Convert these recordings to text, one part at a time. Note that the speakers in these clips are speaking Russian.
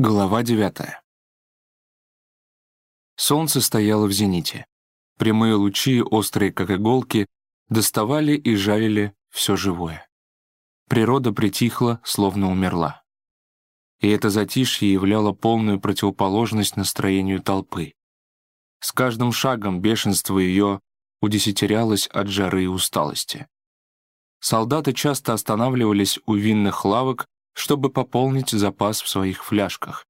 Глава 9. Солнце стояло в зените. Прямые лучи, острые как иголки, доставали и жалили все живое. Природа притихла, словно умерла. И это затишье являло полную противоположность настроению толпы. С каждым шагом бешенство ее удесятерялось от жары и усталости. Солдаты часто останавливались у винных лавок чтобы пополнить запас в своих фляжках,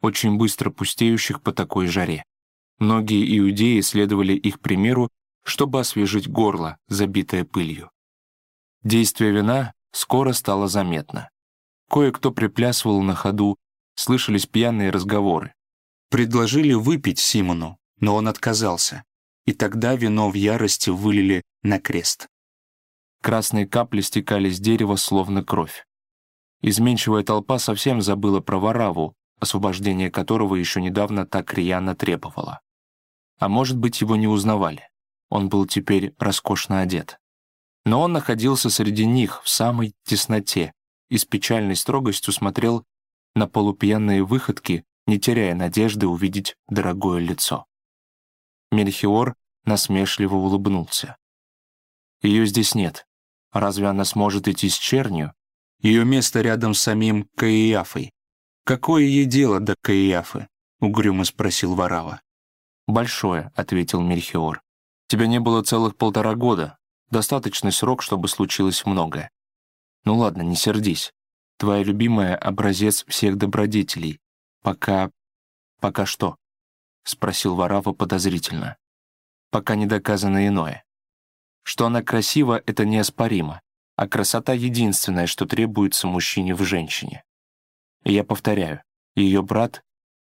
очень быстро пустеющих по такой жаре. Многие иудеи следовали их примеру, чтобы освежить горло, забитое пылью. Действие вина скоро стало заметно. Кое-кто приплясывал на ходу, слышались пьяные разговоры. Предложили выпить Симону, но он отказался, и тогда вино в ярости вылили на крест. Красные капли стекали с дерева, словно кровь. Изменчивая толпа совсем забыла про Вараву, освобождение которого еще недавно так рьяно требовала. А может быть, его не узнавали. Он был теперь роскошно одет. Но он находился среди них в самой тесноте и с печальной строгостью смотрел на полупьяные выходки, не теряя надежды увидеть дорогое лицо. Мельхиор насмешливо улыбнулся. «Ее здесь нет. Разве она сможет идти с чернью, ее место рядом с самим Каиафой. «Какое ей дело до Каиафы?» — угрюмо спросил Варава. «Большое», — ответил Мельхиор. «Тебя не было целых полтора года. Достаточный срок, чтобы случилось многое. Ну ладно, не сердись. Твоя любимая — образец всех добродетелей. Пока... пока что?» — спросил Варава подозрительно. «Пока не доказано иное. Что она красива, это неоспоримо а красота — единственное, что требуется мужчине в женщине. И я повторяю, ее брат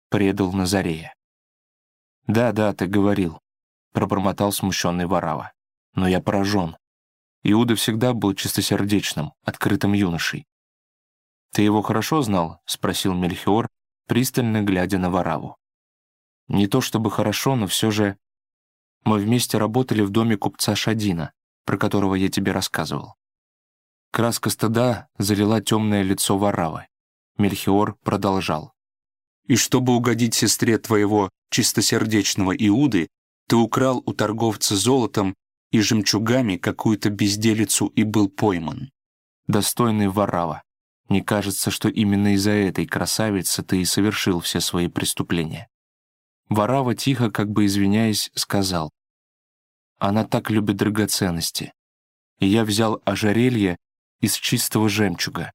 предал Назарея. «Да, да, ты говорил», — пробормотал смущенный Варава. «Но я поражен. Иуда всегда был чистосердечным, открытым юношей». «Ты его хорошо знал?» — спросил Мельхиор, пристально глядя на Вараву. «Не то чтобы хорошо, но все же...» «Мы вместе работали в доме купца Шадина, про которого я тебе рассказывал. Краска стыда залила темное лицо Варавы. Мельхиор продолжал. «И чтобы угодить сестре твоего чистосердечного Иуды, ты украл у торговца золотом и жемчугами какую-то безделицу и был пойман. Достойный Варава, не кажется, что именно из-за этой красавицы ты и совершил все свои преступления». Варава тихо, как бы извиняясь, сказал. «Она так любит драгоценности. И я взял ожерелье из чистого жемчуга.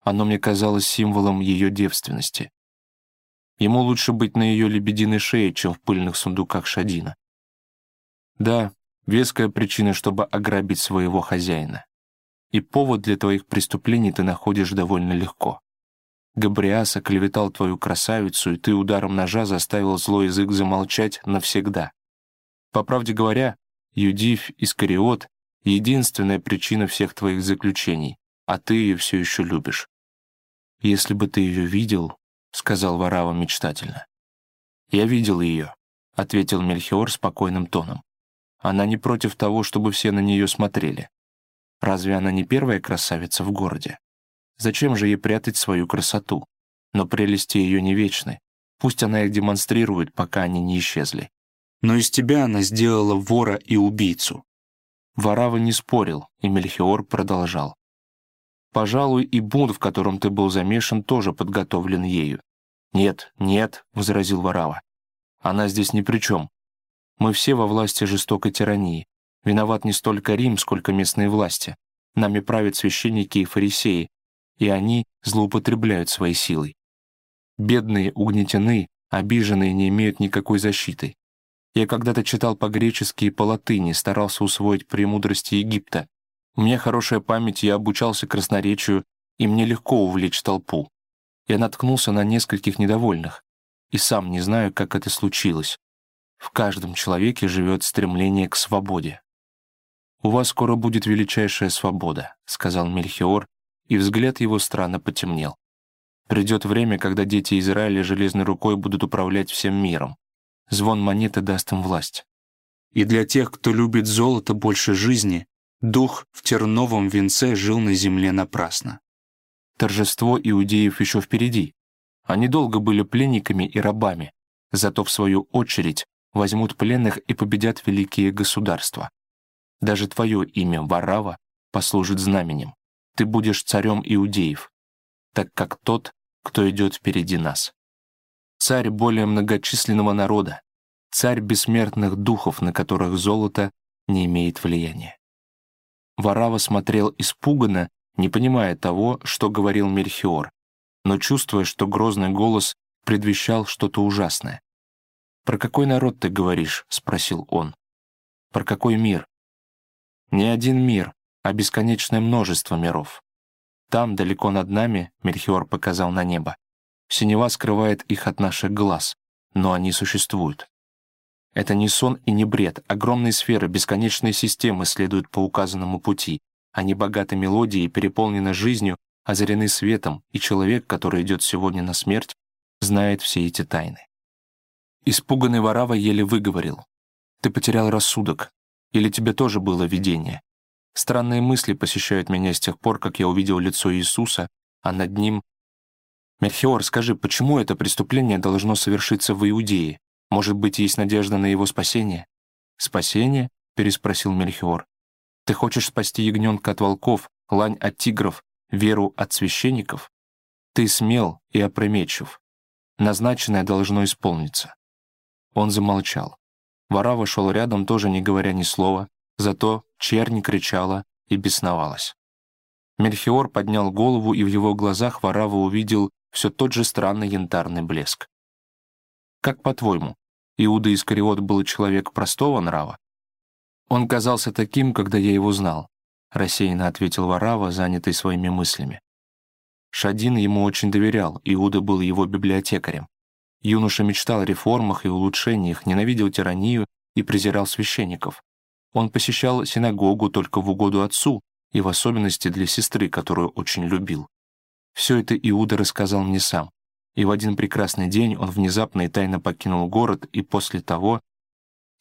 Оно мне казалось символом ее девственности. Ему лучше быть на ее лебединой шее, чем в пыльных сундуках Шадина. Да, веская причина, чтобы ограбить своего хозяина. И повод для твоих преступлений ты находишь довольно легко. Габриас оклеветал твою красавицу, и ты ударом ножа заставил злой язык замолчать навсегда. По правде говоря, Юдив Искариот единственная причина всех твоих заключений, а ты ее все еще любишь. «Если бы ты ее видел», — сказал Варава мечтательно. «Я видел ее», — ответил Мельхиор спокойным тоном. «Она не против того, чтобы все на нее смотрели. Разве она не первая красавица в городе? Зачем же ей прятать свою красоту? Но прелести ее не вечны. Пусть она их демонстрирует, пока они не исчезли. Но из тебя она сделала вора и убийцу. Варава не спорил, и Мельхиор продолжал. «Пожалуй, и бунт, в котором ты был замешан, тоже подготовлен ею». «Нет, нет», — возразил Варава. «Она здесь ни при чем. Мы все во власти жестокой тирании. Виноват не столько Рим, сколько местные власти. Нами правят священники и фарисеи, и они злоупотребляют своей силой. Бедные угнетены, обиженные не имеют никакой защиты. Я когда-то читал по-гречески и по-латыни, старался усвоить премудрости Египта. У меня хорошая память, я обучался красноречию, и мне легко увлечь толпу. Я наткнулся на нескольких недовольных, и сам не знаю, как это случилось. В каждом человеке живет стремление к свободе. «У вас скоро будет величайшая свобода», — сказал Мельхиор, и взгляд его странно потемнел. «Придет время, когда дети Израиля железной рукой будут управлять всем миром. Звон монеты даст им власть. И для тех, кто любит золото больше жизни, дух в терновом венце жил на земле напрасно. Торжество иудеев еще впереди. Они долго были пленниками и рабами, зато в свою очередь возьмут пленных и победят великие государства. Даже твое имя, Варава, послужит знаменем. Ты будешь царем иудеев, так как тот, кто идет впереди нас. Царь более многочисленного народа, царь бессмертных духов, на которых золото не имеет влияния. Варава смотрел испуганно, не понимая того, что говорил Мельхиор, но чувствуя, что грозный голос предвещал что-то ужасное. «Про какой народ ты говоришь?» — спросил он. «Про какой мир?» «Не один мир, а бесконечное множество миров. Там, далеко над нами, Мельхиор показал на небо, синева скрывает их от наших глаз, но они существуют. Это не сон и не бред. Огромные сферы, бесконечные системы следуют по указанному пути. Они богаты мелодией, переполнены жизнью, озарены светом, и человек, который идет сегодня на смерть, знает все эти тайны. Испуганный Варава еле выговорил. «Ты потерял рассудок. Или тебе тоже было видение? Странные мысли посещают меня с тех пор, как я увидел лицо Иисуса, а над ним... Мерхиор, скажи, почему это преступление должно совершиться в Иудее? Может быть, есть надежда на его спасение? Спасение? переспросил Мельхиор. Ты хочешь спасти ягненка от волков, лань от тигров, веру от священников? Ты смел и опрометчив. Назначенное должно исполниться. Он замолчал. Вора вошел рядом, тоже не говоря ни слова, зато чернь кричала и бесновалась. Мельхиор поднял голову, и в его глазах Варава увидел все тот же странный янтарный блеск. «Как по-твоему, Иуда Искариот был человек простого нрава. Он казался таким, когда я его знал, рассеянно ответил Варава, занятый своими мыслями. Шадин ему очень доверял, Иуда был его библиотекарем. Юноша мечтал о реформах и улучшениях, ненавидел тиранию и презирал священников. Он посещал синагогу только в угоду отцу и в особенности для сестры, которую очень любил. Все это Иуда рассказал мне сам, и в один прекрасный день он внезапно и тайно покинул город, и после того...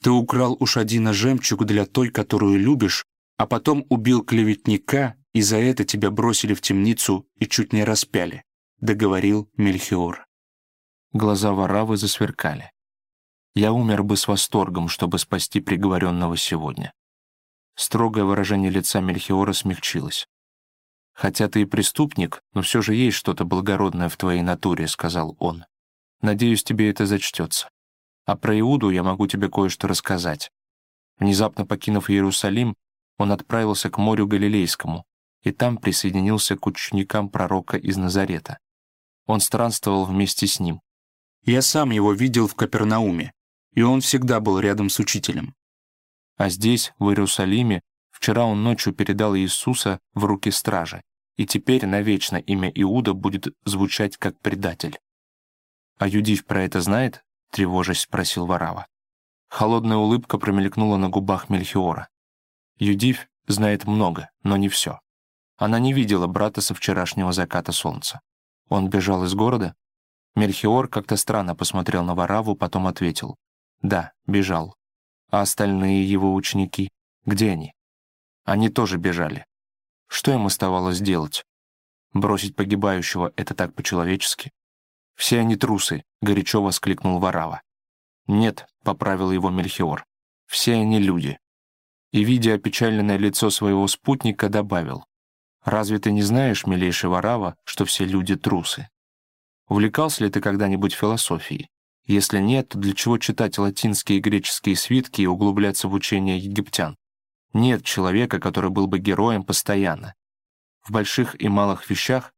«Ты украл у Шадина жемчуг для той, которую любишь, а потом убил клеветника, и за это тебя бросили в темницу и чуть не распяли», — договорил Мельхиор. Глаза Варавы засверкали. «Я умер бы с восторгом, чтобы спасти приговоренного сегодня». Строгое выражение лица Мельхиора смягчилось. «Хотя ты и преступник, но все же есть что-то благородное в твоей натуре», — сказал он. «Надеюсь, тебе это зачтется. А про Иуду я могу тебе кое-что рассказать». Внезапно покинув Иерусалим, он отправился к морю Галилейскому и там присоединился к ученикам пророка из Назарета. Он странствовал вместе с ним. «Я сам его видел в Капернауме, и он всегда был рядом с учителем». А здесь, в Иерусалиме, Вчера он ночью передал Иисуса в руки стражи, и теперь навечно имя Иуда будет звучать как предатель. «А Юдив про это знает?» — тревожась спросил Варава. Холодная улыбка промелькнула на губах Мельхиора. Юдив знает много, но не все. Она не видела брата со вчерашнего заката солнца. Он бежал из города? Мельхиор как-то странно посмотрел на Вараву, потом ответил. «Да, бежал. А остальные его ученики? Где они?» Они тоже бежали. Что им оставалось делать? Бросить погибающего — это так по-человечески. «Все они трусы», — горячо воскликнул Варава. «Нет», — поправил его Мельхиор, — «все они люди». И, видя опечаленное лицо своего спутника, добавил, «Разве ты не знаешь, милейший Варава, что все люди трусы? Увлекался ли ты когда-нибудь философией? Если нет, то для чего читать латинские и греческие свитки и углубляться в учение египтян? Нет человека, который был бы героем постоянно. В больших и малых вещах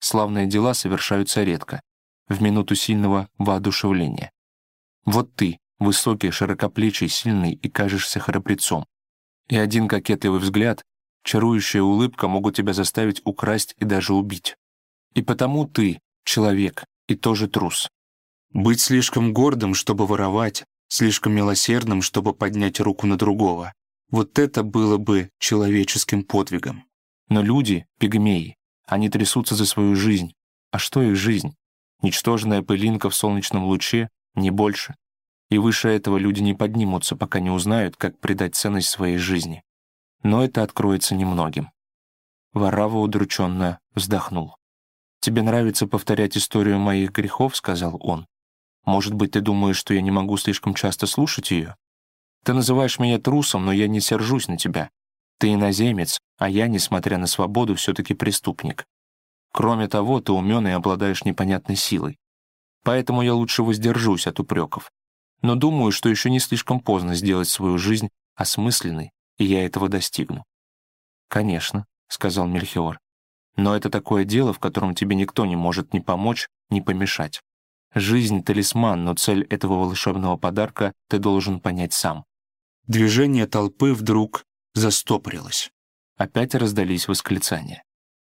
славные дела совершаются редко, в минуту сильного воодушевления. Вот ты, высокий, широкоплечий, сильный и кажешься храбрецом. И один кокетливый взгляд, чарующая улыбка могут тебя заставить украсть и даже убить. И потому ты — человек, и тоже трус. Быть слишком гордым, чтобы воровать, слишком милосердным, чтобы поднять руку на другого, вот это было бы человеческим подвигом. Но люди — пигмеи. Они трясутся за свою жизнь. А что их жизнь? Ничтожная пылинка в солнечном луче, не больше. И выше этого люди не поднимутся, пока не узнают, как придать ценность своей жизни. Но это откроется немногим. Варава удрученно вздохнул. «Тебе нравится повторять историю моих грехов?» — сказал он. «Может быть, ты думаешь, что я не могу слишком часто слушать ее? Ты называешь меня трусом, но я не сержусь на тебя. Ты иноземец, а я, несмотря на свободу, все-таки преступник. Кроме того, ты умен и обладаешь непонятной силой. Поэтому я лучше воздержусь от упреков. Но думаю, что еще не слишком поздно сделать свою жизнь осмысленной, и я этого достигну». «Конечно», — сказал Мельхиор. «Но это такое дело, в котором тебе никто не может ни помочь, ни помешать. Жизнь — талисман, но цель этого волшебного подарка ты должен понять сам». Движение толпы вдруг застопорилось. Опять раздались восклицания.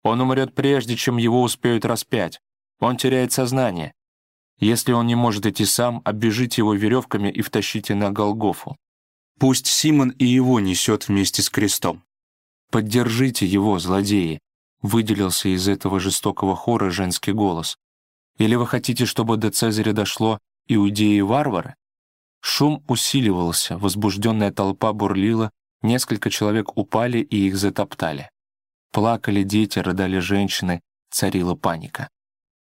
«Он умрет прежде, чем его успеют распять. Он теряет сознание. Если он не может идти сам, оббежите его веревками и втащите на Голгофу. Пусть Симон и его несет вместе с крестом. Поддержите его, злодеи, выделился из этого жестокого хора женский голос. Или вы хотите, чтобы до Цезаря дошло иудеи и варвары? Шум усиливался, возбужденная толпа бурлила, несколько человек упали и их затоптали. Плакали дети, рыдали женщины, царила паника.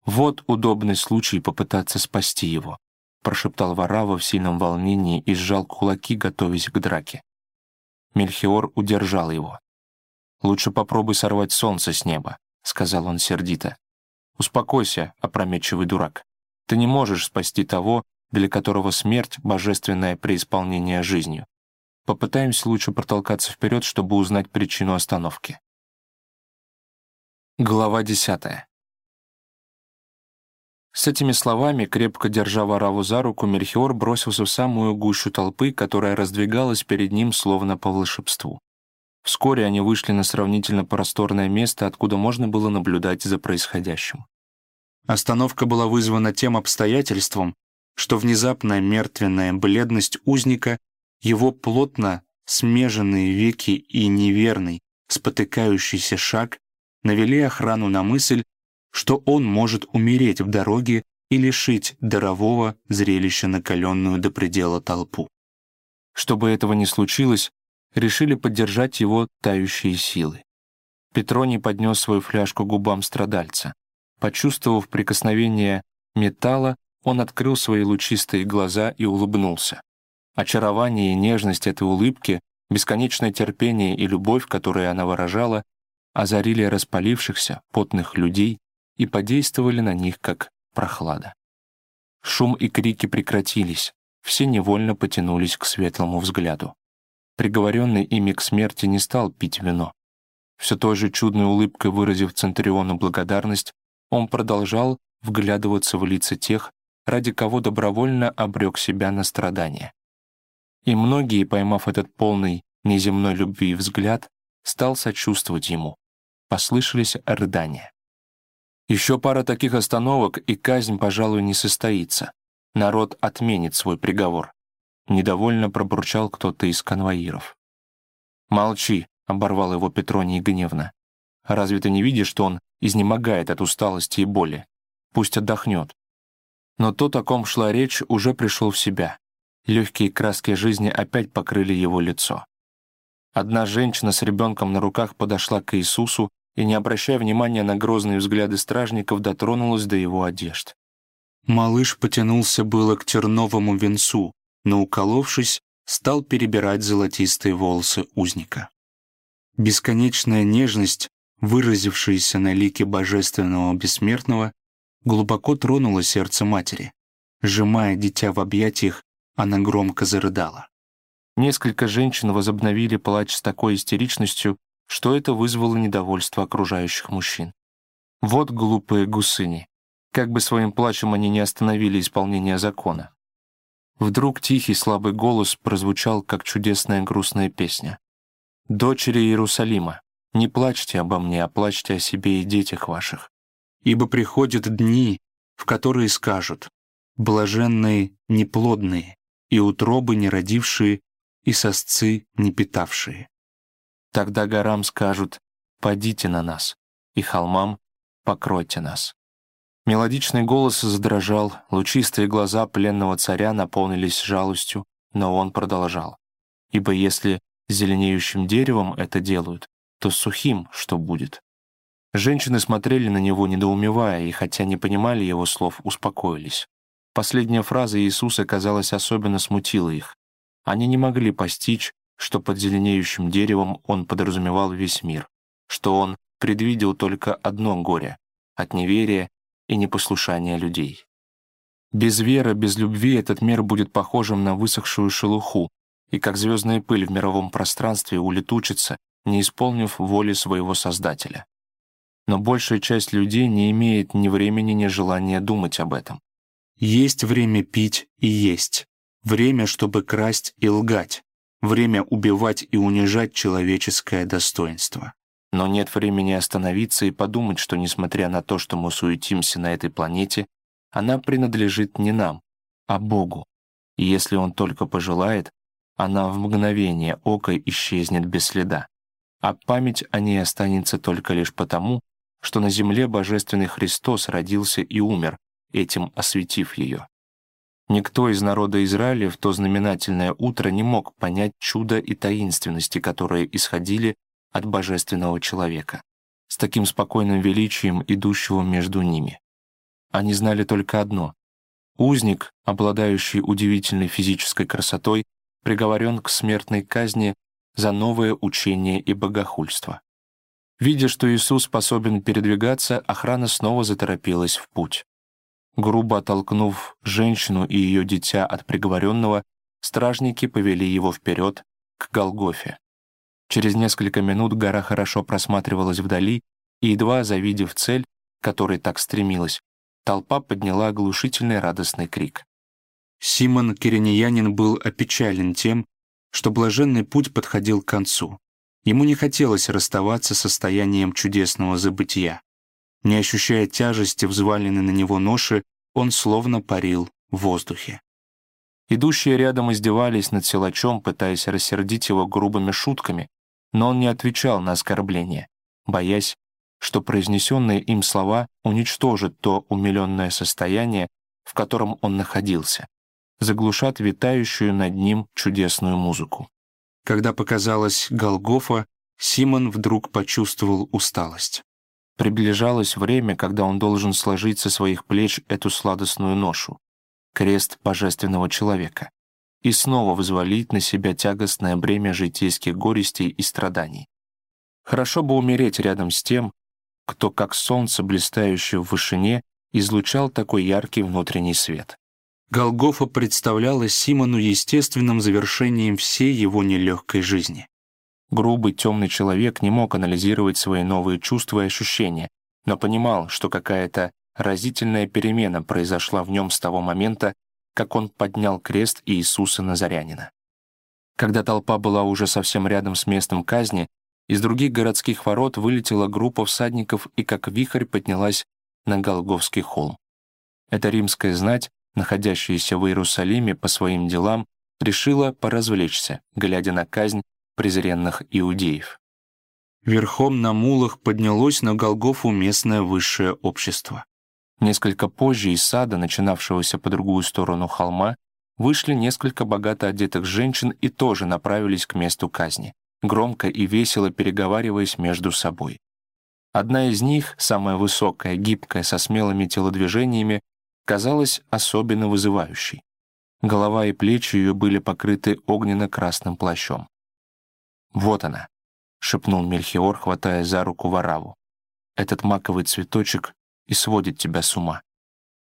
Вот удобный случай попытаться спасти его прошептал Варава в сильном волнении и сжал кулаки, готовясь к драке. Мельхиор удержал его. «Лучше попробуй сорвать солнце с неба», — сказал он сердито. «Успокойся, опрометчивый дурак. Ты не можешь спасти того, для которого смерть — божественное преисполнение жизнью. Попытаемся лучше протолкаться вперед, чтобы узнать причину остановки». Глава десятая. С этими словами, крепко держа Вараву за руку, Мельхиор бросился в самую гущу толпы, которая раздвигалась перед ним словно по волшебству. Вскоре они вышли на сравнительно просторное место, откуда можно было наблюдать за происходящим. Остановка была вызвана тем обстоятельством, что внезапная мертвенная бледность узника, его плотно смеженные веки и неверный, спотыкающийся шаг навели охрану на мысль, что он может умереть в дороге и лишить дарового зрелища накаленную до предела толпу. Чтобы этого не случилось, решили поддержать его тающие силы. Петроний поднес свою фляжку губам страдальца. Почувствовав прикосновение металла, он открыл свои лучистые глаза и улыбнулся. Очарование и нежность этой улыбки, бесконечное терпение и любовь, которые она выражала, озарили распалившихся, потных людей и подействовали на них как прохлада. Шум и крики прекратились, все невольно потянулись к светлому взгляду. Приговоренный ими к смерти не стал пить вино. Все той же чудной улыбкой выразив Центуриону благодарность, он продолжал вглядываться в лица тех, ради кого добровольно обрек себя на страдания. И многие, поймав этот полный неземной любви взгляд, стал сочувствовать ему. Послышались рыдания. Еще пара таких остановок, и казнь, пожалуй, не состоится. Народ отменит свой приговор. Недовольно пробурчал кто-то из конвоиров. «Молчи», — оборвал его Петроний гневно. «Разве ты не видишь, что он изнемогает от усталости и боли? Пусть отдохнет». Но то, о ком шла речь, уже пришел в себя. Легкие краски жизни опять покрыли его лицо. Одна женщина с ребенком на руках подошла к Иисусу и, не обращая внимания на грозные взгляды стражников, дотронулась до его одежд. Малыш потянулся было к терновому венцу, но, уколовшись, стал перебирать золотистые волосы узника. Бесконечная нежность, выразившаяся на лике божественного бессмертного, глубоко тронула сердце матери. Сжимая дитя в объятиях, она громко зарыдала. Несколько женщин возобновили плач с такой истеричностью, что это вызвало недовольство окружающих мужчин. Вот глупые гусыни. Как бы своим плачем они не остановили исполнение закона. Вдруг тихий слабый голос прозвучал, как чудесная грустная песня. «Дочери Иерусалима, не плачьте обо мне, а плачьте о себе и детях ваших. Ибо приходят дни, в которые скажут, блаженные неплодные, и утробы не родившие, и сосцы не питавшие. Тогда горам скажут «Падите на нас», и холмам «Покройте нас». Мелодичный голос задрожал, лучистые глаза пленного царя наполнились жалостью, но он продолжал. «Ибо если зеленеющим деревом это делают, то сухим что будет? Женщины смотрели на него, недоумевая, и хотя не понимали его слов, успокоились. Последняя фраза Иисуса, казалось, особенно смутила их. Они не могли постичь, что под зеленеющим деревом он подразумевал весь мир, что он предвидел только одно горе — от неверия и непослушания людей. Без веры, без любви этот мир будет похожим на высохшую шелуху, и как звездная пыль в мировом пространстве улетучится, не исполнив воли своего Создателя. Но большая часть людей не имеет ни времени, ни желания думать об этом. Есть время пить и есть, время, чтобы красть и лгать, время убивать и унижать человеческое достоинство. Но нет времени остановиться и подумать, что, несмотря на то, что мы суетимся на этой планете, она принадлежит не нам, а Богу. И если Он только пожелает, она в мгновение ока исчезнет без следа. А память о ней останется только лишь потому, что на земле Божественный Христос родился и умер, этим осветив ее. Никто из народа Израиля в то знаменательное утро не мог понять чуда и таинственности, которые исходили от божественного человека, с таким спокойным величием, идущего между ними. Они знали только одно — узник, обладающий удивительной физической красотой, приговорен к смертной казни за новое учение и богохульство. Видя, что Иисус способен передвигаться, охрана снова заторопилась в путь. Грубо оттолкнув женщину и ее дитя от приговоренного, стражники повели его вперед к Голгофе. Через несколько минут гора хорошо просматривалась вдали, и, едва завидев цель, которой так стремилась, толпа подняла оглушительный радостный крик. Симон Кириньянин был опечален тем, что блаженный путь подходил к концу. Ему не хотелось расставаться с состоянием чудесного забытия. Не ощущая тяжести, взваленной на него ноши, он словно парил в воздухе. Идущие рядом издевались над силачом, пытаясь рассердить его грубыми шутками, но он не отвечал на оскорбление, боясь, что произнесенные им слова уничтожат то умиленное состояние, в котором он находился, заглушат витающую над ним чудесную музыку. Когда показалась Голгофа, Симон вдруг почувствовал усталость. Приближалось время, когда он должен сложить со своих плеч эту сладостную ношу — крест божественного человека и снова взвалить на себя тягостное бремя житейских горестей и страданий. Хорошо бы умереть рядом с тем, кто, как солнце, блистающее в вышине, излучал такой яркий внутренний свет. Голгофа представлялась Симону естественным завершением всей его нелегкой жизни. Грубый темный человек не мог анализировать свои новые чувства и ощущения, но понимал, что какая-то разительная перемена произошла в нем с того момента, как он поднял крест Иисуса Назарянина. Когда толпа была уже совсем рядом с местом казни, из других городских ворот вылетела группа всадников и как вихрь поднялась на Голговский холм. Эта римская знать, находящаяся в Иерусалиме по своим делам, решила поразвлечься, глядя на казнь презренных иудеев. Верхом на мулах поднялось на Голгофу местное высшее общество. Несколько позже из сада, начинавшегося по другую сторону холма, вышли несколько богато одетых женщин и тоже направились к месту казни, громко и весело переговариваясь между собой. Одна из них, самая высокая, гибкая, со смелыми телодвижениями, казалась особенно вызывающей. Голова и плечи ее были покрыты огненно-красным плащом. «Вот она», — шепнул Мельхиор, хватая за руку Вараву. «Этот маковый цветочек и сводит тебя с ума.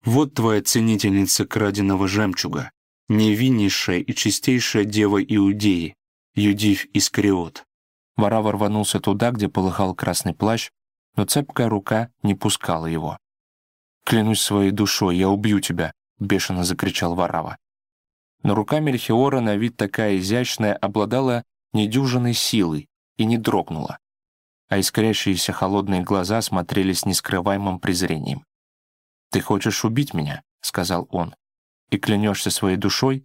Вот твоя ценительница краденого жемчуга, невиннейшая и чистейшая дева Иудеи, Юдив Искариот. Варава рванулся туда, где полыхал красный плащ, но цепкая рука не пускала его. «Клянусь своей душой, я убью тебя!» — бешено закричал Варава. Но рука Мельхиора, на вид такая изящная, обладала недюжиной силой и не дрогнула а искрящиеся холодные глаза смотрели с нескрываемым презрением. «Ты хочешь убить меня?» — сказал он. «И клянешься своей душой?»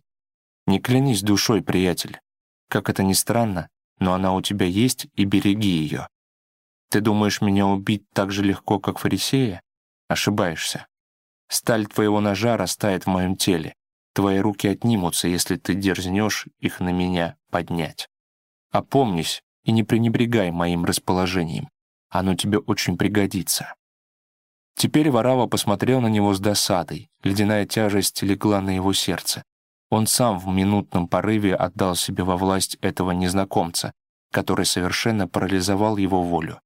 «Не клянись душой, приятель. Как это ни странно, но она у тебя есть, и береги ее. Ты думаешь меня убить так же легко, как фарисея? Ошибаешься. Сталь твоего ножа растает в моем теле. Твои руки отнимутся, если ты дерзнешь их на меня поднять. Опомнись и не пренебрегай моим расположением. Оно тебе очень пригодится». Теперь Варава посмотрел на него с досадой. Ледяная тяжесть легла на его сердце. Он сам в минутном порыве отдал себе во власть этого незнакомца, который совершенно парализовал его волю.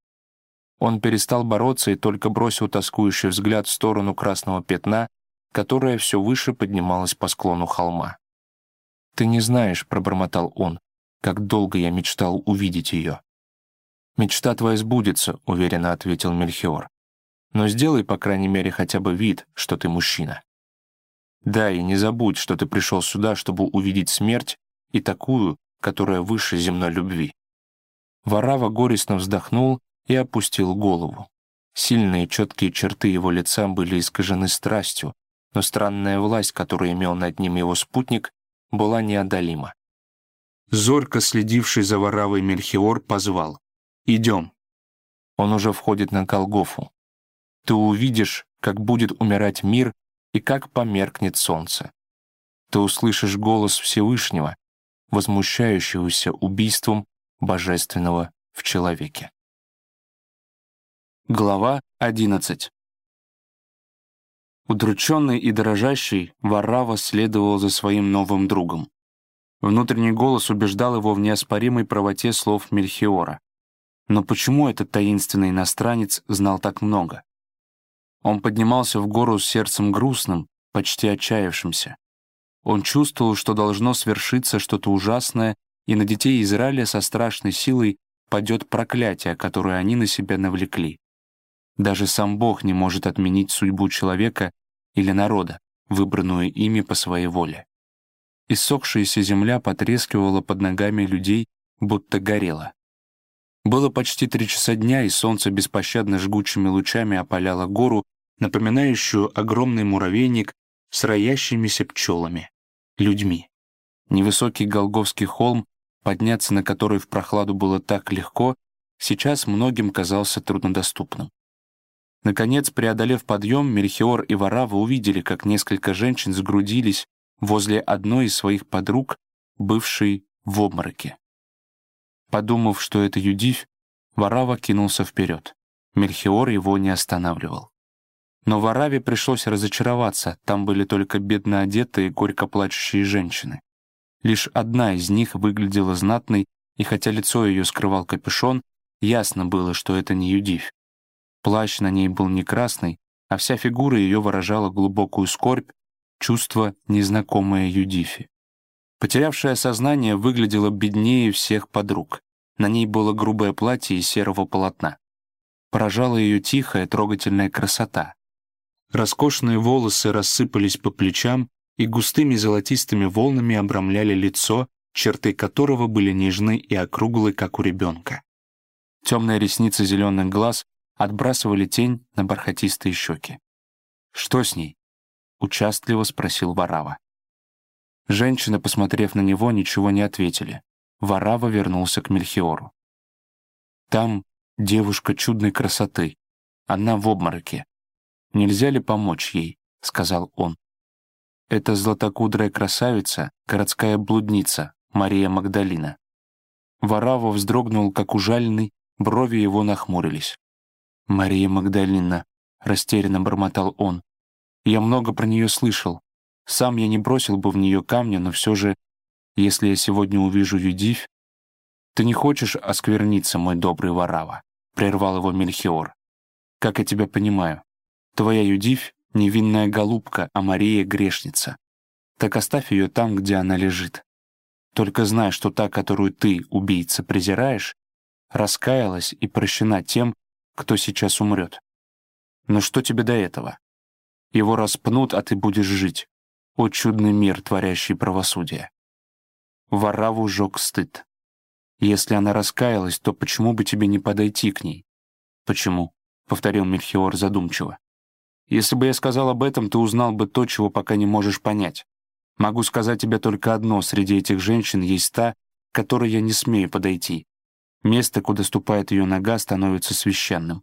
Он перестал бороться и только бросил тоскующий взгляд в сторону красного пятна, которое все выше поднималось по склону холма. «Ты не знаешь», — пробормотал он, — «как долго я мечтал увидеть ее». «Мечта твоя сбудется», — уверенно ответил Мельхиор. «Но сделай, по крайней мере, хотя бы вид, что ты мужчина». Да, и не забудь, что ты пришел сюда, чтобы увидеть смерть, и такую, которая выше земной любви». Варава горестно вздохнул и опустил голову. Сильные четкие черты его лица были искажены страстью, но странная власть, которую имел над ним его спутник, была неодолима. Зорко следивший за Варавой Мельхиор позвал. «Идем». Он уже входит на Голгофу. Ты увидишь, как будет умирать мир, и как померкнет солнце. Ты услышишь голос Всевышнего, возмущающегося убийством божественного в человеке. Глава 11 Удрученный и дрожащий, Варрава следовал за своим новым другом. Внутренний голос убеждал его в неоспоримой правоте слов Мельхиора. Но почему этот таинственный иностранец знал так много? Он поднимался в гору с сердцем грустным, почти отчаявшимся. Он чувствовал, что должно свершиться что-то ужасное, и на детей Израиля со страшной силой падет проклятие, которое они на себя навлекли. Даже сам Бог не может отменить судьбу человека или народа, выбранную ими по своей воле. Иссохшаяся земля потрескивала под ногами людей, будто горела. Было почти три часа дня, и солнце беспощадно жгучими лучами опаляло гору, напоминающую огромный муравейник с роящимися пчелами, людьми. Невысокий Голговский холм, подняться на который в прохладу было так легко, сейчас многим казался труднодоступным. Наконец, преодолев подъем, Мельхиор и Варава увидели, как несколько женщин сгрудились возле одной из своих подруг, бывшей в обмороке. Подумав, что это Юдивь, Варава кинулся вперед. Мельхиор его не останавливал. Но в Аравии пришлось разочароваться, там были только бедно одетые, горько плачущие женщины. Лишь одна из них выглядела знатной, и хотя лицо ее скрывал капюшон, ясно было, что это не Юдивь. Плащ на ней был не красный, а вся фигура ее выражала глубокую скорбь, чувство, незнакомое Юдифе. Потерявшая сознание выглядела беднее всех подруг. На ней было грубое платье из серого полотна. Поражала ее тихая, трогательная красота. Роскошные волосы рассыпались по плечам и густыми золотистыми волнами обрамляли лицо, черты которого были нежны и округлы, как у ребенка. Темные ресницы зеленых глаз отбрасывали тень на бархатистые щеки. «Что с ней?» — участливо спросил Варава. Женщины, посмотрев на него, ничего не ответили. Варава вернулся к Мельхиору. «Там девушка чудной красоты. Она в обмороке. «Нельзя ли помочь ей?» — сказал он. «Это златокудрая красавица, городская блудница, Мария Магдалина». Варава вздрогнул, как ужаленный, брови его нахмурились. «Мария Магдалина», — растерянно бормотал он. «Я много про нее слышал. Сам я не бросил бы в нее камня, но все же, если я сегодня увижу Юдивь...» «Ты не хочешь оскверниться, мой добрый Варава?» — прервал его Мельхиор. «Как я тебя понимаю, Твоя Юдивь — невинная голубка, а Мария — грешница. Так оставь ее там, где она лежит. Только знай, что та, которую ты, убийца, презираешь, раскаялась и прощена тем, кто сейчас умрет. Но что тебе до этого? Его распнут, а ты будешь жить. О чудный мир, творящий правосудие. Вараву жег стыд. Если она раскаялась, то почему бы тебе не подойти к ней? Почему? — повторил Мельхиор задумчиво. Если бы я сказал об этом, ты узнал бы то, чего пока не можешь понять. Могу сказать тебе только одно, среди этих женщин есть та, к которой я не смею подойти. Место, куда ступает ее нога, становится священным.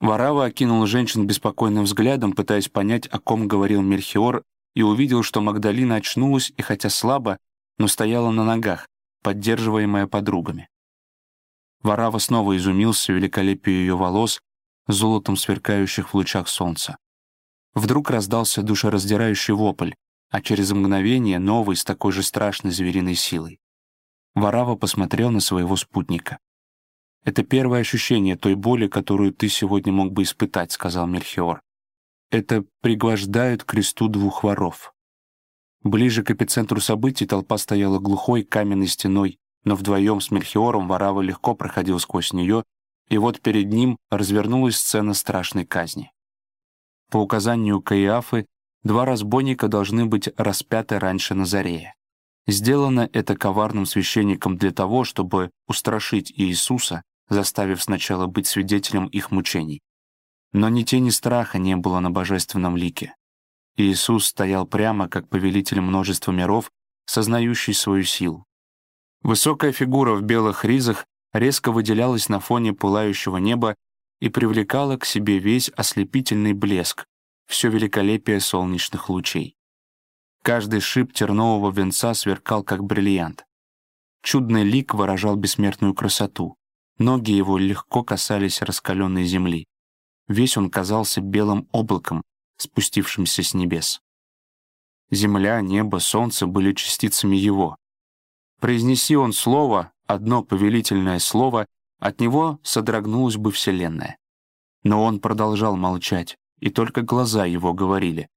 Варава окинул женщин беспокойным взглядом, пытаясь понять, о ком говорил Мельхиор, и увидел, что Магдалина очнулась и, хотя слабо, но стояла на ногах, поддерживаемая подругами. Варава снова изумился великолепию ее волос, золотом сверкающих в лучах солнца. Вдруг раздался душераздирающий вопль, а через мгновение новый с такой же страшной звериной силой. Варава посмотрел на своего спутника. «Это первое ощущение той боли, которую ты сегодня мог бы испытать», — сказал Мельхиор. «Это пригвождают к кресту двух воров». Ближе к эпицентру событий толпа стояла глухой каменной стеной, но вдвоем с Мельхиором Варава легко проходил сквозь нее, и вот перед ним развернулась сцена страшной казни. По указанию Каиафы, два разбойника должны быть распяты раньше Назарея. Сделано это коварным священником для того, чтобы устрашить Иисуса, заставив сначала быть свидетелем их мучений. Но ни тени страха не было на божественном лике. Иисус стоял прямо, как повелитель множества миров, сознающий свою силу. Высокая фигура в белых ризах резко выделялась на фоне пылающего неба и привлекала к себе весь ослепительный блеск, все великолепие солнечных лучей. Каждый шип тернового венца сверкал, как бриллиант. Чудный лик выражал бессмертную красоту. Ноги его легко касались раскаленной земли. Весь он казался белым облаком, спустившимся с небес. Земля, небо, солнце были частицами его. Произнеси он слово, одно повелительное слово, от него содрогнулась бы Вселенная. Но он продолжал молчать, и только глаза его говорили.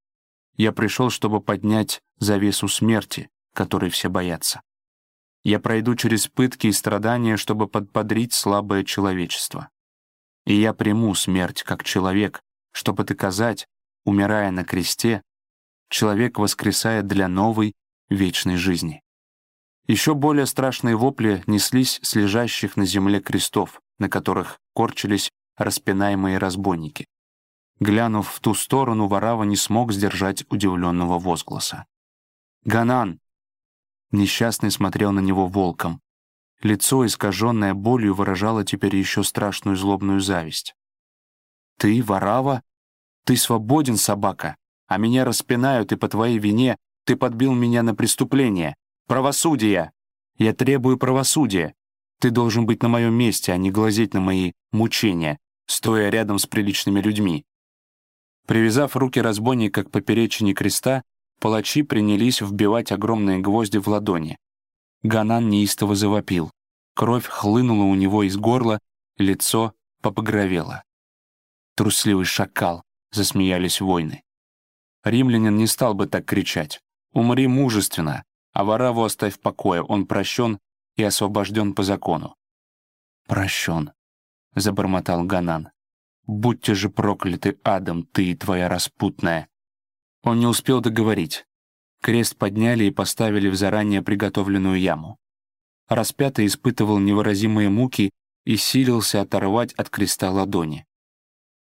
«Я пришел, чтобы поднять завесу смерти, которой все боятся. Я пройду через пытки и страдания, чтобы подбодрить слабое человечество. И я приму смерть как человек, чтобы доказать, умирая на кресте, человек воскресает для новой вечной жизни. Еще более страшные вопли неслись с лежащих на земле крестов, на которых корчились распинаемые разбойники. Глянув в ту сторону, Варава не смог сдержать удивленного возгласа. «Ганан!» Несчастный смотрел на него волком. Лицо, искаженное болью, выражало теперь еще страшную злобную зависть. «Ты, Варава? Ты свободен, собака, а меня распинают, и по твоей вине ты подбил меня на преступление. Правосудие! Я требую правосудия. Ты должен быть на моем месте, а не глазеть на мои мучения, стоя рядом с приличными людьми». Привязав руки разбойника к поперечине креста, палачи принялись вбивать огромные гвозди в ладони. Ганан неистово завопил. Кровь хлынула у него из горла, лицо попогровело. «Трусливый шакал!» — засмеялись воины. Римлянин не стал бы так кричать. «Умри мужественно, а Вараву оставь в покое, он прощен и освобожден по закону». «Прощен», — забормотал Ганан. «Будьте же прокляты адом, ты и твоя распутная». Он не успел договорить. Крест подняли и поставили в заранее приготовленную яму. Распятый испытывал невыразимые муки и силился оторвать от креста ладони.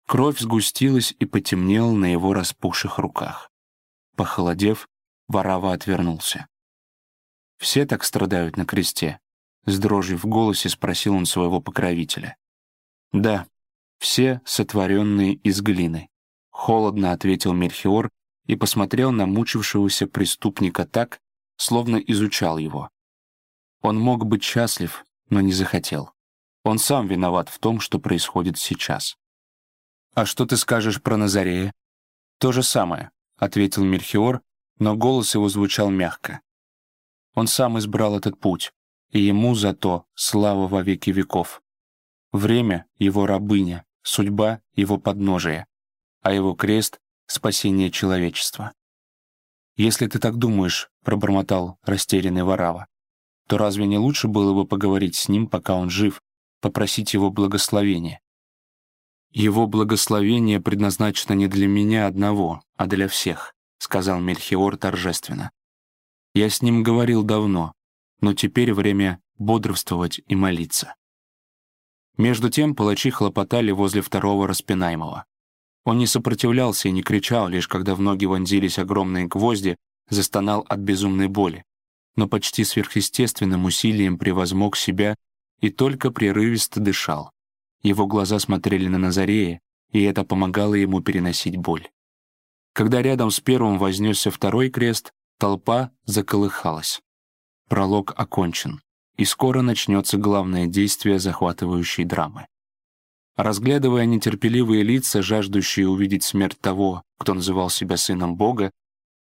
Кровь сгустилась и потемнела на его распухших руках. Похолодев, Варава отвернулся. «Все так страдают на кресте?» С дрожью в голосе спросил он своего покровителя. «Да, все сотворенные из глины», — холодно ответил Мельхиор и посмотрел на мучившегося преступника так, словно изучал его. Он мог быть счастлив, но не захотел. Он сам виноват в том, что происходит сейчас. «А что ты скажешь про Назарея?» «То же самое», — ответил Мельхиор, но голос его звучал мягко. Он сам избрал этот путь, и ему за то слава во веки веков. Время — его рабыня, судьба — его подножие, а его крест — спасение человечества. «Если ты так думаешь», — пробормотал растерянный Варава, то разве не лучше было бы поговорить с ним, пока он жив, попросить его благословения? «Его благословение предназначено не для меня одного, а для всех», — сказал Мельхиор торжественно. «Я с ним говорил давно, но теперь время бодрствовать и молиться». Между тем палачи хлопотали возле второго распинаемого. Он не сопротивлялся и не кричал, лишь когда в ноги вонзились огромные гвозди, застонал от безумной боли, но почти сверхъестественным усилием превозмог себя и только прерывисто дышал. Его глаза смотрели на Назарея, и это помогало ему переносить боль. Когда рядом с первым вознесся второй крест, толпа заколыхалась. Пролог окончен. и скоро начнется главное действие захватывающей драмы. Разглядывая нетерпеливые лица, жаждущие увидеть смерть того, кто называл себя сыном Бога,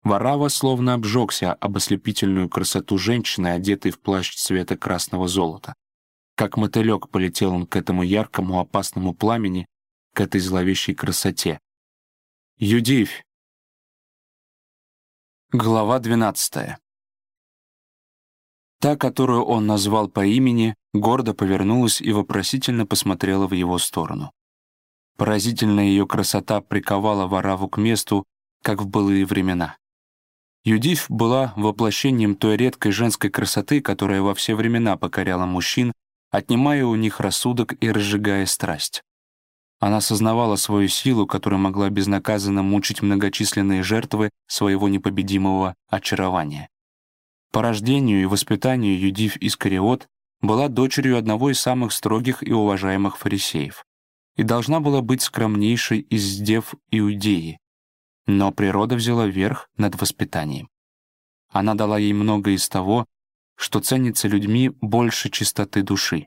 Варава словно обжегся об ослепительную красоту женщины, одетой в плащ цвета красного золота. Как мотылек полетел он к этому яркому опасному пламени, к этой зловещей красоте. «Юдивь!» Глава двенадцатая. Та, которую он назвал по имени, гордо повернулась и вопросительно посмотрела в его сторону. Поразительная ее красота приковала Вараву к месту, как в былые времена. Юдив была воплощением той редкой женской красоты, которая во все времена покоряла мужчин, отнимая у них рассудок и разжигая страсть. Она сознавала свою силу, которая могла безнаказанно мучить многочисленные жертвы своего непобедимого очарования. По рождению и воспитанию Юдив Искариот была дочерью одного из самых строгих и уважаемых фарисеев и должна была быть скромнейшей из дев Иудеи. Но природа взяла верх над воспитанием. Она дала ей много из того, что ценится людьми больше чистоты души.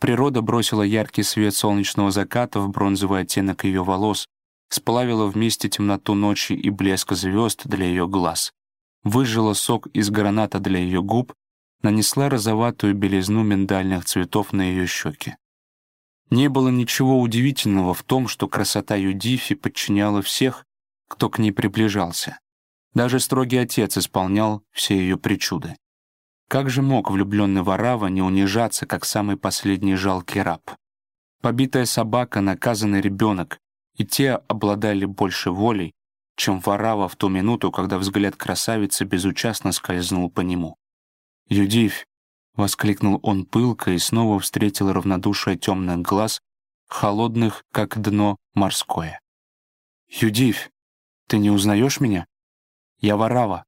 Природа бросила яркий свет солнечного заката в бронзовый оттенок ее волос, сплавила вместе темноту ночи и блеск звезд для ее глаз выжила сок из граната для ее губ, нанесла розоватую белизну миндальных цветов на ее щеки. Не было ничего удивительного в том, что красота Юдифи подчиняла всех, кто к ней приближался. Даже строгий отец исполнял все ее причуды. Как же мог влюбленный Варава не унижаться, как самый последний жалкий раб? Побитая собака, наказанный ребенок, и те обладали больше волей, чем Варава в ту минуту, когда взгляд красавицы безучастно скользнул по нему. «Юдивь!» — воскликнул он пылко и снова встретил равнодушие темных глаз, холодных, как дно морское. «Юдивь, ты не узнаешь меня? Я Варава!»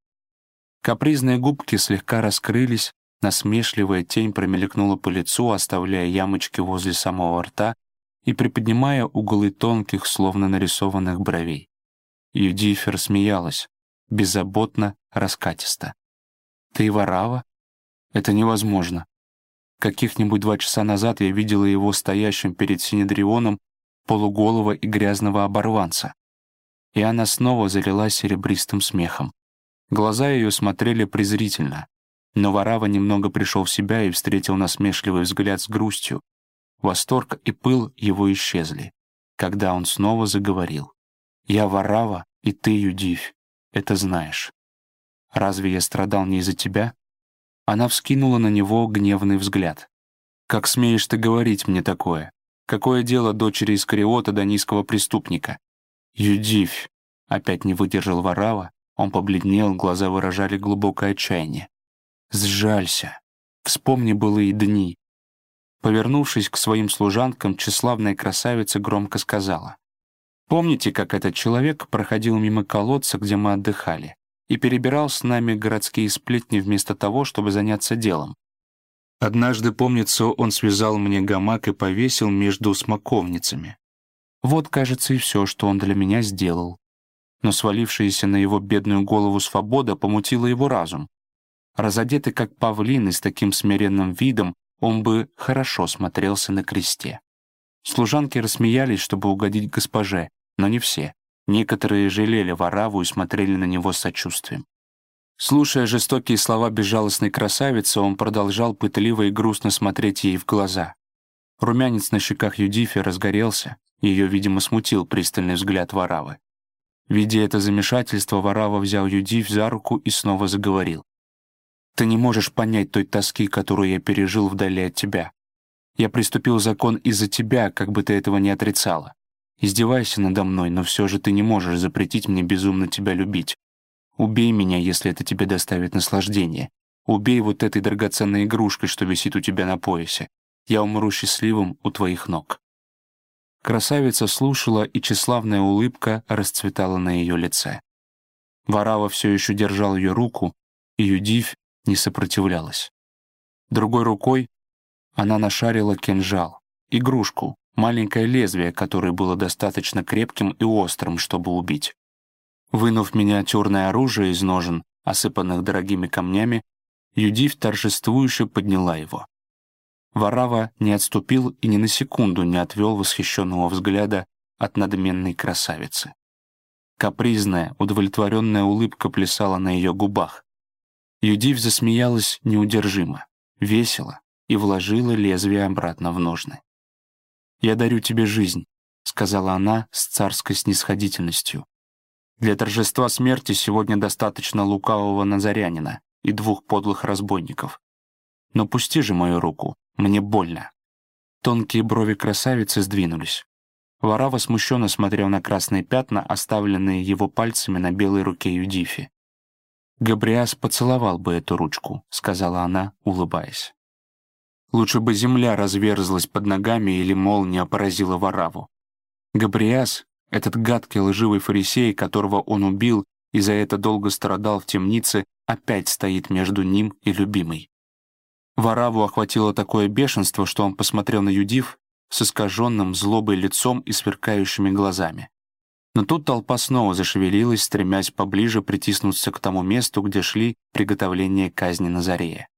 Капризные губки слегка раскрылись, насмешливая тень промелькнула по лицу, оставляя ямочки возле самого рта и приподнимая углы тонких, словно нарисованных бровей. Юдифер смеялась, беззаботно, раскатисто. «Ты Варава? Это невозможно. Каких-нибудь два часа назад я видела его стоящим перед Синедрионом полуголого и грязного оборванца. И она снова залилась серебристым смехом. Глаза ее смотрели презрительно, но Варава немного пришел в себя и встретил насмешливый взгляд с грустью. Восторг и пыл его исчезли, когда он снова заговорил. Я Варава, и ты, Юдивь, это знаешь. Разве я страдал не из-за тебя?» Она вскинула на него гневный взгляд. «Как смеешь ты говорить мне такое? Какое дело дочери Искариота до низкого преступника?» «Юдивь!» — опять не выдержал Варава, он побледнел, глаза выражали глубокое отчаяние. «Сжалься! Вспомни былые дни!» Повернувшись к своим служанкам, тщеславная красавица громко сказала. Помните, как этот человек проходил мимо колодца, где мы отдыхали, и перебирал с нами городские сплетни вместо того, чтобы заняться делом? Однажды, помнится, он связал мне гамак и повесил между смоковницами. Вот, кажется, и все, что он для меня сделал. Но свалившаяся на его бедную голову свобода помутила его разум. Разодетый как павлин и с таким смиренным видом, он бы хорошо смотрелся на кресте. Служанки рассмеялись, чтобы угодить госпоже, но не все. Некоторые жалели Вараву и смотрели на него с сочувствием. Слушая жестокие слова безжалостной красавицы, он продолжал пытливо и грустно смотреть ей в глаза. Румянец на щеках Юдифи разгорелся, ее, видимо, смутил пристальный взгляд Варавы. Видя это замешательство, Варава взял Юдиф за руку и снова заговорил. «Ты не можешь понять той тоски, которую я пережил вдали от тебя. Я приступил закон из-за тебя, как бы ты этого не отрицала. Издевайся надо мной, но все же ты не можешь запретить мне безумно тебя любить. Убей меня, если это тебе доставит наслаждение. Убей вот этой драгоценной игрушкой, что висит у тебя на поясе. Я умру счастливым у твоих ног». Красавица слушала, и тщеславная улыбка расцветала на ее лице. Варава все еще держал ее руку, и Юдивь не сопротивлялась. Другой рукой она нашарила кинжал, игрушку, маленькое лезвие, которое было достаточно крепким и острым, чтобы убить. Вынув миниатюрное оружие из ножен, осыпанных дорогими камнями, Юдив торжествующе подняла его. Варава не отступил и ни на секунду не отвел восхищенного взгляда от надменной красавицы. Капризная, удовлетворенная улыбка плясала на ее губах. Юдив засмеялась неудержимо, весело и вложила лезвие обратно в ножны. «Я дарю тебе жизнь», — сказала она с царской снисходительностью. «Для торжества смерти сегодня достаточно лукавого назарянина и двух подлых разбойников. Но пусти же мою руку, мне больно». Тонкие брови красавицы сдвинулись. Варава смущенно смотрел на красные пятна, оставленные его пальцами на белой руке Юдифи. «Габриас поцеловал бы эту ручку», — сказала она, улыбаясь. Лучше бы земля разверзлась под ногами или молния поразила Вараву. Габриас, этот гадкий лживый фарисей, которого он убил и за это долго страдал в темнице, опять стоит между ним и любимой. Вараву охватило такое бешенство, что он посмотрел на Юдив с искаженным злобой лицом и сверкающими глазами. Но тут толпа снова зашевелилась, стремясь поближе притиснуться к тому месту, где шли приготовления казни Назарея.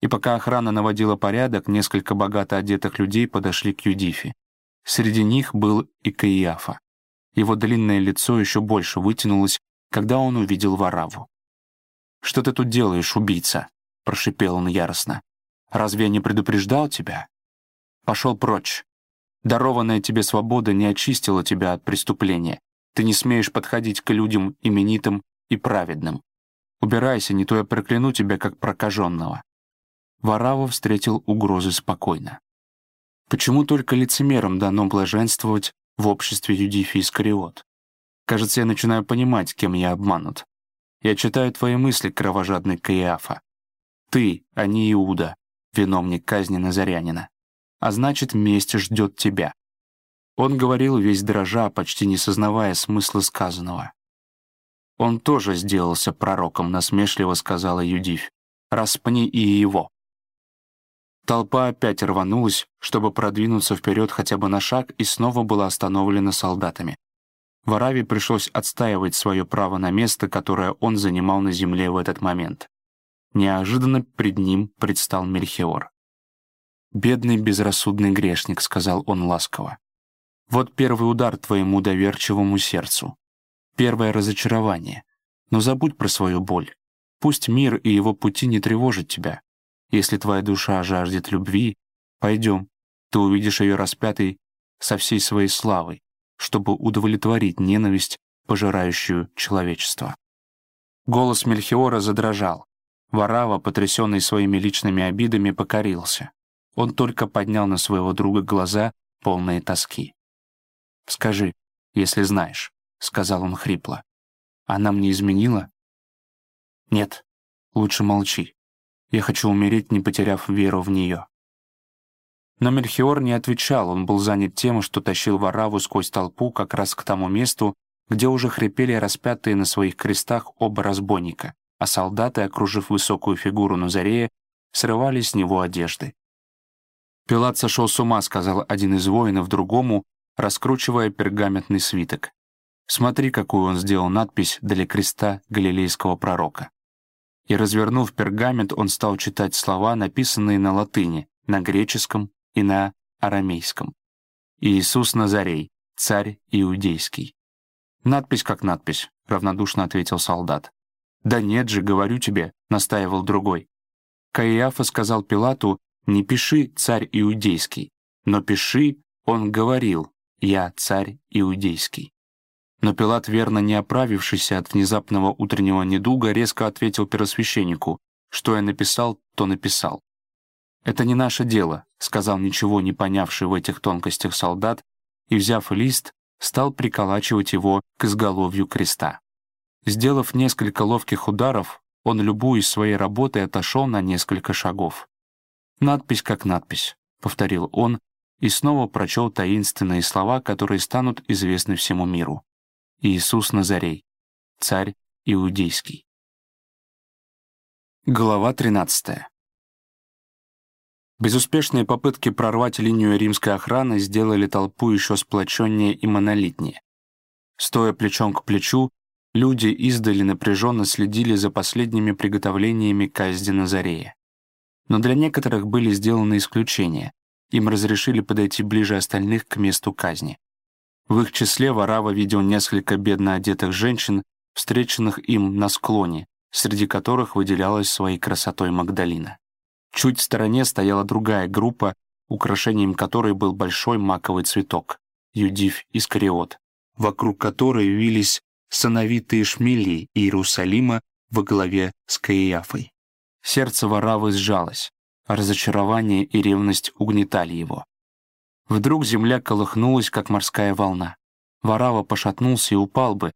И пока охрана наводила порядок, несколько богато одетых людей подошли к Юдифе. Среди них был и Каиафа. Его длинное лицо еще больше вытянулось, когда он увидел Вараву. «Что ты тут делаешь, убийца?» — прошипел он яростно. «Разве я не предупреждал тебя? Пошел прочь. Дарованная тебе свобода не очистила тебя от преступления. Ты не смеешь подходить к людям именитым и праведным. Убирайся, не то я прокляну тебя, как прокаженного». Варава встретил угрозы спокойно. Почему только лицемерам дано блаженствовать в обществе Юдифи Искариот? Кажется, я начинаю понимать, кем я обманут. Я читаю твои мысли, кровожадный Каиафа. Ты, а не Иуда, виновник казни Назарянина. А значит, месть ждет тебя. Он говорил весь дрожа, почти не сознавая смысла сказанного. «Он тоже сделался пророком», — насмешливо сказала Юдивь. «Распни и его». Толпа опять рванулась, чтобы продвинуться вперед хотя бы на шаг, и снова была остановлена солдатами. Вараве пришлось отстаивать свое право на место, которое он занимал на земле в этот момент. Неожиданно пред ним предстал Мельхиор. «Бедный безрассудный грешник», — сказал он ласково. «Вот первый удар твоему доверчивому сердцу. Первое разочарование. Но забудь про свою боль. Пусть мир и его пути не тревожат тебя. Если твоя душа жаждет любви, пойдем, ты увидишь ее распятой со всей своей славой, чтобы удовлетворить ненависть, пожирающую человечество. Голос Мельхиора задрожал. Варава, потрясенный своими личными обидами, покорился. Он только поднял на своего друга глаза, полные тоски. «Скажи, если знаешь», — сказал он хрипло. «Она мне изменила?» «Нет, лучше молчи. Я хочу умереть, не потеряв веру в нее». Но Мельхиор не отвечал, он был занят тем, что тащил Вараву сквозь толпу как раз к тому месту, где уже хрипели распятые на своих крестах оба разбойника, а солдаты, окружив высокую фигуру Назарея, срывали с него одежды. «Пилат сошел с ума», — сказал один из воинов другому, раскручивая пергаментный свиток. «Смотри, какую он сделал надпись для креста галилейского пророка». И, развернув пергамент, он стал читать слова, написанные на латыни, на греческом и на арамейском. «Иисус Назарей, царь иудейский». «Надпись как надпись», — равнодушно ответил солдат. «Да нет же, говорю тебе», — настаивал другой. Каиафа сказал Пилату, «Не пиши «царь иудейский», но пиши, он говорил, «Я царь иудейский». Но Пилат, верно не оправившийся от внезапного утреннего недуга, резко ответил первосвященнику, «Что я написал, то написал». «Это не наше дело», — сказал ничего не понявший в этих тонкостях солдат, и, взяв лист, стал приколачивать его к изголовью креста. Сделав несколько ловких ударов, он, любуясь своей работой, отошел на несколько шагов. «Надпись как надпись», — повторил он, и снова прочел таинственные слова, которые станут известны всему миру. «Иисус Назарей, царь иудейский». Глава 13. Безуспешные попытки прорвать линию римской охраны сделали толпу еще сплоченнее и монолитнее. Стоя плечом к плечу, Люди издали напряженно следили за последними приготовлениями казни Назарея. Но для некоторых были сделаны исключения. Им разрешили подойти ближе остальных к месту казни. В их числе Варава видел несколько бедно одетых женщин, встреченных им на склоне, среди которых выделялась своей красотой Магдалина. Чуть в стороне стояла другая группа, украшением которой был большой маковый цветок — Юдив Искариот, вокруг которой вились сыновитые шмели Иерусалима во главе с Каиафой. Сердце Варавы сжалось, разочарование и ревность угнетали его. Вдруг земля колыхнулась, как морская волна. Варава пошатнулся и упал бы,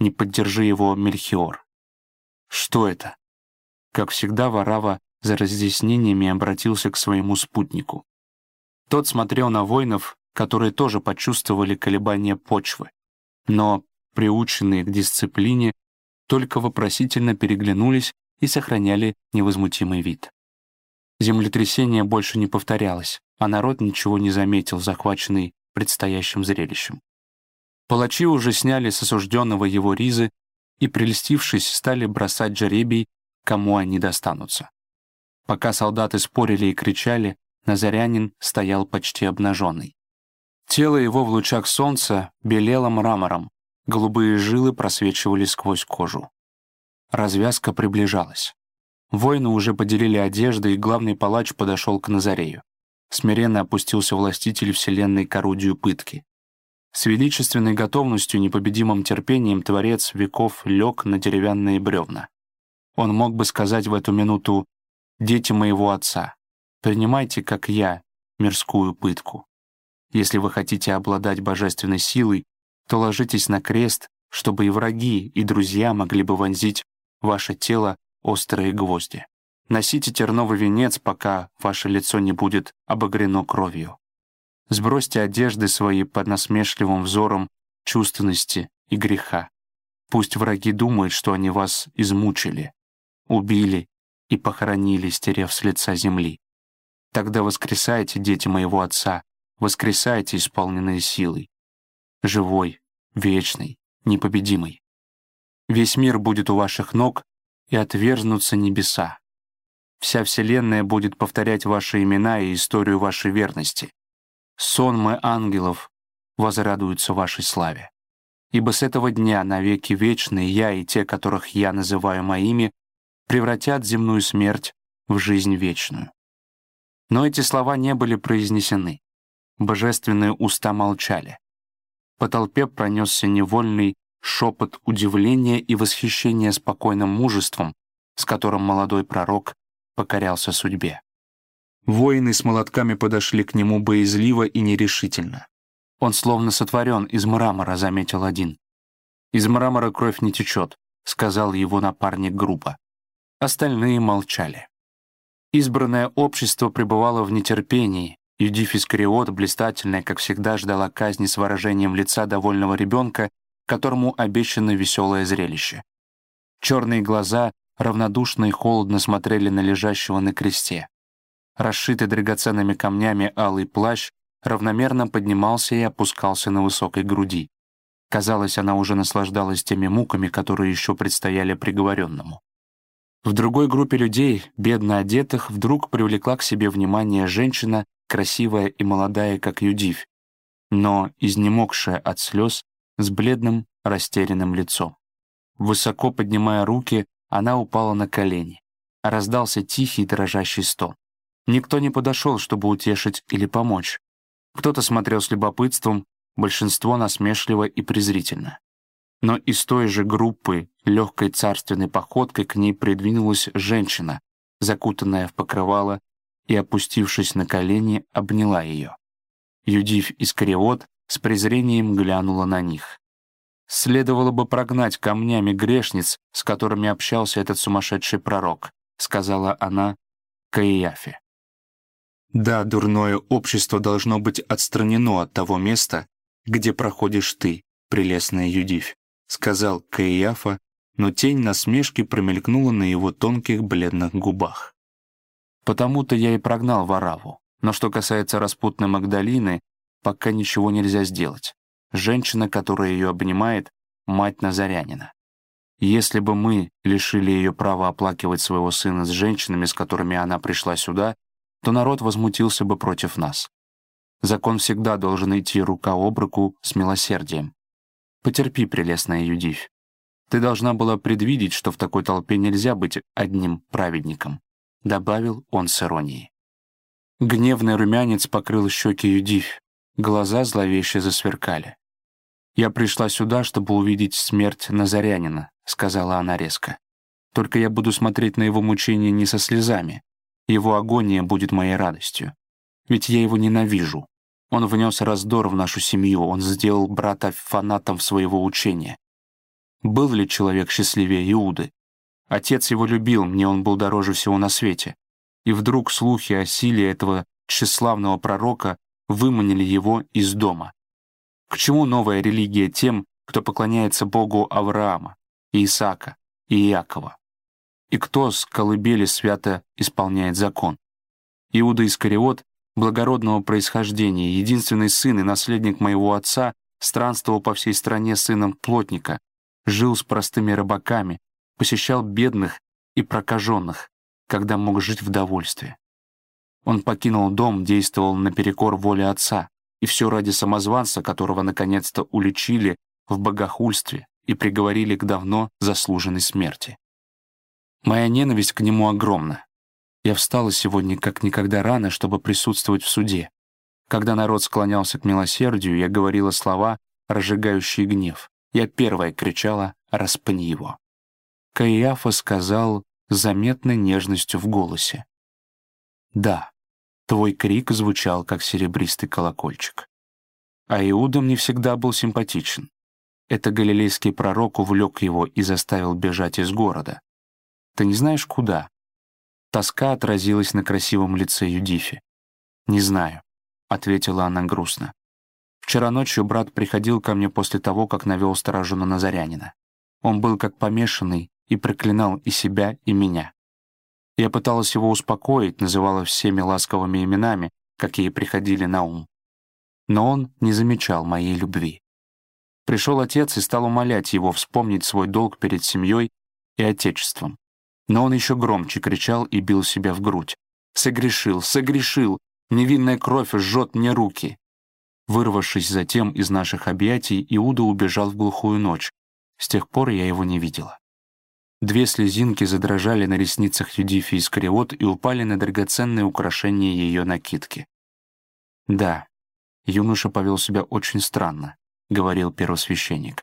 не поддержи его Мельхиор. Что это? Как всегда, Варава за разъяснениями обратился к своему спутнику. Тот смотрел на воинов, которые тоже почувствовали колебания почвы, но, приученные к дисциплине, только вопросительно переглянулись и сохраняли невозмутимый вид. Землетрясение больше не повторялось, а народ ничего не заметил, захваченный предстоящим зрелищем. Палачи уже сняли с осужденного его ризы и, прельстившись, стали бросать жеребий, кому они достанутся. Пока солдаты спорили и кричали, Назарянин стоял почти обнаженный. Тело его в лучах солнца белело мрамором, голубые жилы просвечивали сквозь кожу. Развязка приближалась. Воины уже поделили одежды, и главный палач подошел к Назарею. Смиренно опустился властитель вселенной к орудию пытки. С величественной готовностью, непобедимым терпением Творец веков лег на деревянные бревна. Он мог бы сказать в эту минуту «Дети моего отца, принимайте, как я, мирскую пытку. Если вы хотите обладать божественной силой, то ложитесь на крест, чтобы и враги, и друзья могли бы вонзить в ваше тело острые гвозди. Носите терновый венец, пока ваше лицо не будет обогрено кровью. Сбросьте одежды свои под насмешливым взором чувственности и греха. Пусть враги думают, что они вас измучили, убили и похоронили, стерев с лица земли. Тогда воскресайте, дети моего Отца, воскресайте, исполненные силой. Живой, вечный, непобедимый. Весь мир будет у ваших ног, и отвергнутся небеса. Вся Вселенная будет повторять ваши имена и историю вашей верности. Сонмы ангелов возрадуются вашей славе. Ибо с этого дня навеки вечные я и те, которых я называю моими, превратят земную смерть в жизнь вечную. Но эти слова не были произнесены. Божественные уста молчали. По толпе пронесся невольный шепот удивления и восхищения спокойным мужеством, с которым молодой пророк покорялся судьбе. Воины с молотками подошли к нему боязливо и нерешительно. «Он словно сотворен из мрамора», — заметил один. «Из мрамора кровь не течет», — сказал его напарник грубо. Остальные молчали. Избранное общество пребывало в нетерпении. Юдиф Искариот, блистательная, как всегда, ждала казни с выражением лица довольного ребенка, которому обещано веселое зрелище. Черные глаза равнодушно и холодно смотрели на лежащего на кресте. Расшитый драгоценными камнями алый плащ равномерно поднимался и опускался на высокой груди. Казалось, она уже наслаждалась теми муками, которые еще предстояли приговоренному. В другой группе людей, бедно одетых, вдруг привлекла к себе внимание женщина, красивая и молодая, как Юдивь, но изнемогшая от слез, с бледным, растерянным лицом. Высоко поднимая руки, она упала на колени. Раздался тихий дрожащий стон. Никто не подошел, чтобы утешить или помочь. Кто-то смотрел с любопытством, большинство насмешливо и презрительно. Но из той же группы легкой царственной походкой к ней придвинулась женщина, закутанная в покрывало, и, опустившись на колени, обняла ее. Юдив Искариот с презрением глянула на них. «Следовало бы прогнать камнями грешниц, с которыми общался этот сумасшедший пророк», сказала она Каиафе. Да, дурное общество должно быть отстранено от того места, где проходишь ты, прелестная Юдивь, сказал Каиафа, но тень насмешки промелькнула на его тонких бледных губах. Потому-то я и прогнал Вараву. Но что касается распутной Магдалины, пока ничего нельзя сделать. Женщина, которая ее обнимает, мать Назарянина. Если бы мы лишили ее права оплакивать своего сына с женщинами, с которыми она пришла сюда, то народ возмутился бы против нас. Закон всегда должен идти рука об руку с милосердием. Потерпи, прелестная Юдивь. Ты должна была предвидеть, что в такой толпе нельзя быть одним праведником», — добавил он с иронией. Гневный румянец покрыл щеки Юдивь, глаза зловеще засверкали. «Я пришла сюда, чтобы увидеть смерть Назарянина», — сказала она резко. «Только я буду смотреть на его мучения не со слезами. Его агония будет моей радостью. Ведь я его ненавижу. Он внес раздор в нашу семью, он сделал брата фанатом своего учения. Был ли человек счастливее Иуды? Отец его любил, мне он был дороже всего на свете. И вдруг слухи о силе этого тщеславного пророка выманили его из дома. К чему новая религия тем, кто поклоняется Богу Авраама, Исаака и Иакова? И кто с колыбели свято исполняет закон? Иуда Искариот благородного происхождения, единственный сын и наследник моего отца, странствовал по всей стране сыном плотника, жил с простыми рыбаками, посещал бедных и прокаженных, когда мог жить в довольстве. Он покинул дом, действовал наперекор воле отца, и все ради самозванца, которого наконец-то уличили в богохульстве и приговорили к давно заслуженной смерти. Моя ненависть к нему огромна, я встала сегодня как никогда рано, чтобы присутствовать в суде. Когда народ склонялся к милосердию, я говорила слова, разжигающие гнев. Я первая кричала «Распни его». Каиафа сказал с заметной нежностью в голосе. «Да, твой крик звучал, как серебристый колокольчик. А Иуда мне всегда был симпатичен. Это галилейский пророк увлек его и заставил бежать из города. Ты не знаешь, куда? Тоска отразилась на красивом лице Юдифи. «Не знаю», — ответила она грустно. «Вчера ночью брат приходил ко мне после того, как навел сторожу на Назарянина. Он был как помешанный и проклинал и себя, и меня. Я пыталась его успокоить, называла всеми ласковыми именами, какие приходили на ум. Но он не замечал моей любви. Пришел отец и стал умолять его вспомнить свой долг перед семьей и отечеством. Но он еще громче кричал и бил себя в грудь. «Согрешил! Согрешил! Невинная кровь жжет мне руки!» Вырвавшись затем из наших объятий, Иуда убежал в глухую ночь. С тех пор я его не видела. Две слезинки задрожали на ресницах Юдифи Искариот и упали на драгоценные украшения ее накидки. «Да, юноша повел себя очень странно», — говорил первосвященник.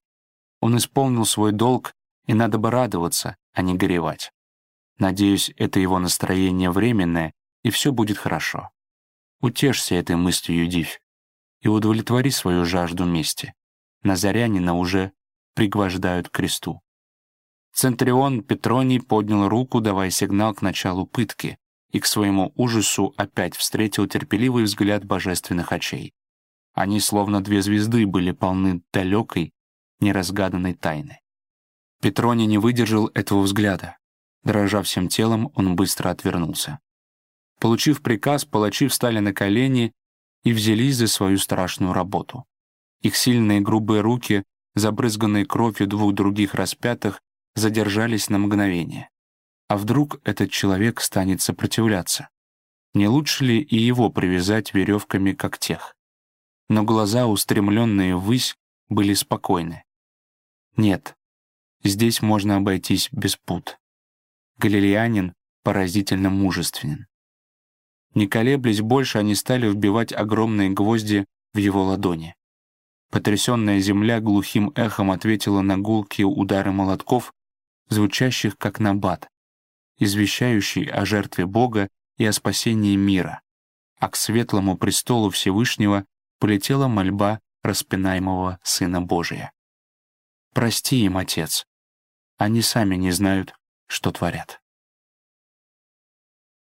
«Он исполнил свой долг, и надо бы радоваться, а не горевать. Надеюсь, это его настроение временное, и все будет хорошо. Утешься этой мыслью, Юдивь, и удовлетвори свою жажду мести. Назарянина уже пригвождают к кресту. Центрион Петроний поднял руку, давая сигнал к началу пытки, и к своему ужасу опять встретил терпеливый взгляд божественных очей. Они, словно две звезды, были полны далекой, неразгаданной тайны. Петроний не выдержал этого взгляда. Дрожа всем телом, он быстро отвернулся. Получив приказ, палачи встали на колени и взялись за свою страшную работу. Их сильные грубые руки, забрызганные кровью двух других распятых, задержались на мгновение. А вдруг этот человек станет сопротивляться? Не лучше ли и его привязать веревками, как тех? Но глаза, устремленные ввысь, были спокойны. Нет, здесь можно обойтись без пут. Галилеянин поразительно мужественен. Не колеблясь больше, они стали вбивать огромные гвозди в его ладони. Потрясенная земля глухим эхом ответила на гулкие удары молотков, звучащих как набат, извещающий о жертве Бога и о спасении мира, а к светлому престолу Всевышнего полетела мольба распинаемого Сына Божия. «Прости им, Отец. Они сами не знают, что творят.